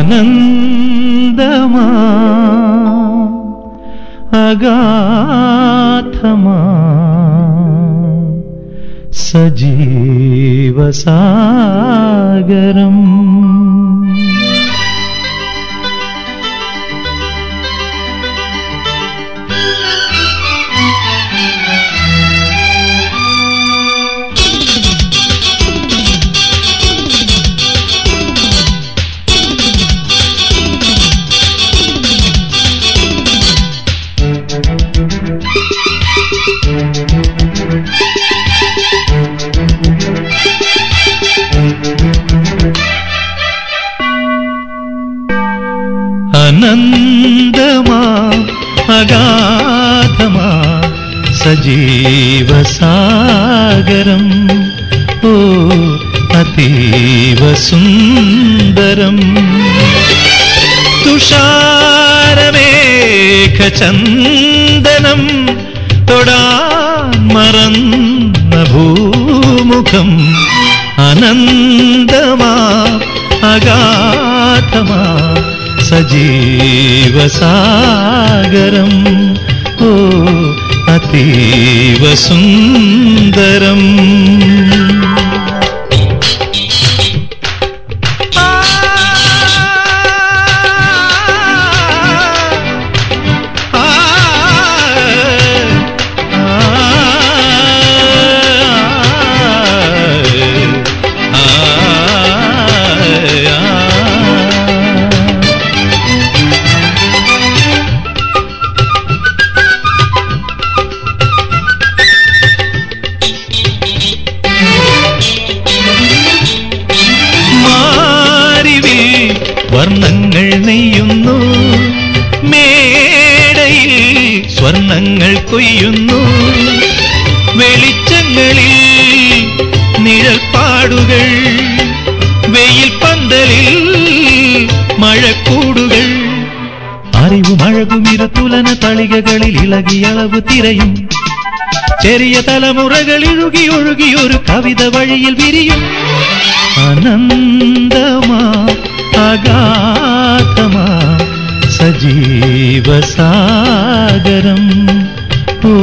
आनन्दमा अगाथमा सजीवसागरम्। അനന്തമാ അഗാധമാ സജീവസാഗരം ഓ അതീവ സുന്ദരം. തുഷാരമേഘചന്ദനം തൊടാൻ മറന്ന ഭൂമുഖം. അനന്തമാ അഗാധമാ സജീവസാഗരം. ഓ അതീവ സുന്ദരം. കൊയ്യുന്നു. വെളിച്ചങ്ങളിൽ നിഴൽപ്പാടുകൾ വെയിൽ പന്തലിൽ മഴക്കൂടുകൾ. അറിവും അഴകും ഇരുത്തുലന തളികകളിൽ ഇളകിയളവ് തിരയും. ചെറിയ തലമുറകൾ ഇഴുകി ഒഴുകി ഒരു കവിത വഴിയിൽ വിരിയും. അനന്തമാ അഗാധമാ സജീവസാഗരം. ഓ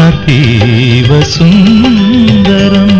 അതീവ സുന്ദരം.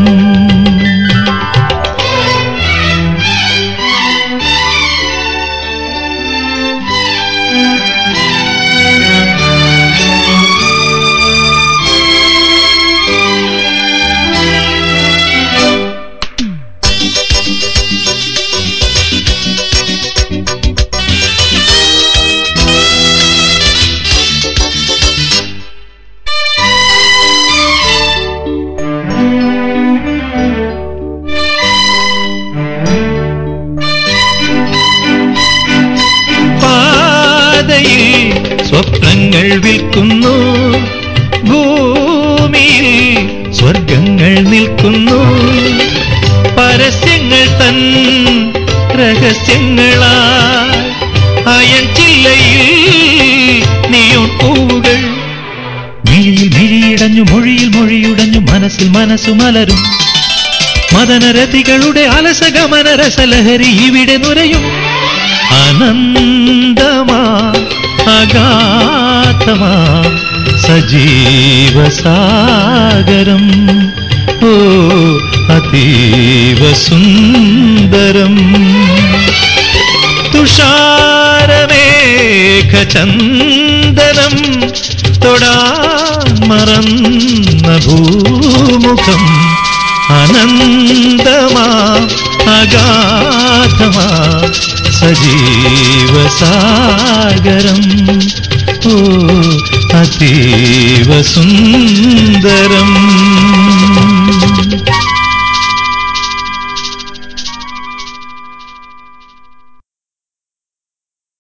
സ്വപ്നങ്ങൾ വിൽക്കുന്നു. ഭൂമിയിൽ സ്വർഗങ്ങൾ നിൽക്കുന്നു. പരസ്യങ്ങൾ തൻ രഹസ്യങ്ങളാ അയൻ ചില്ലയിൽ നീയോൺ പൂവുകൾ. മിഴിയിൽ മിഴിയിടഞ്ഞു മൊഴിയിൽ മൊഴിയുടഞ്ഞു മനസ്സിൽ മനസ്സു മലരും. മദനരതികളുടെ അലസഗമന രസലഹരി ഇവിടെ നുരയും. അനന്തമാ അഗാധമാ സജീവസാഗരം ഓ അതീവ സുന്ദരം. തുഷാരമേഘചന്ദനം തൊടാ മറന്ന ഭൂമുഖം. അനന്തമാ അഗാധമാ സജീവസാഗരം ഓ അതീവ സുന്ദരം.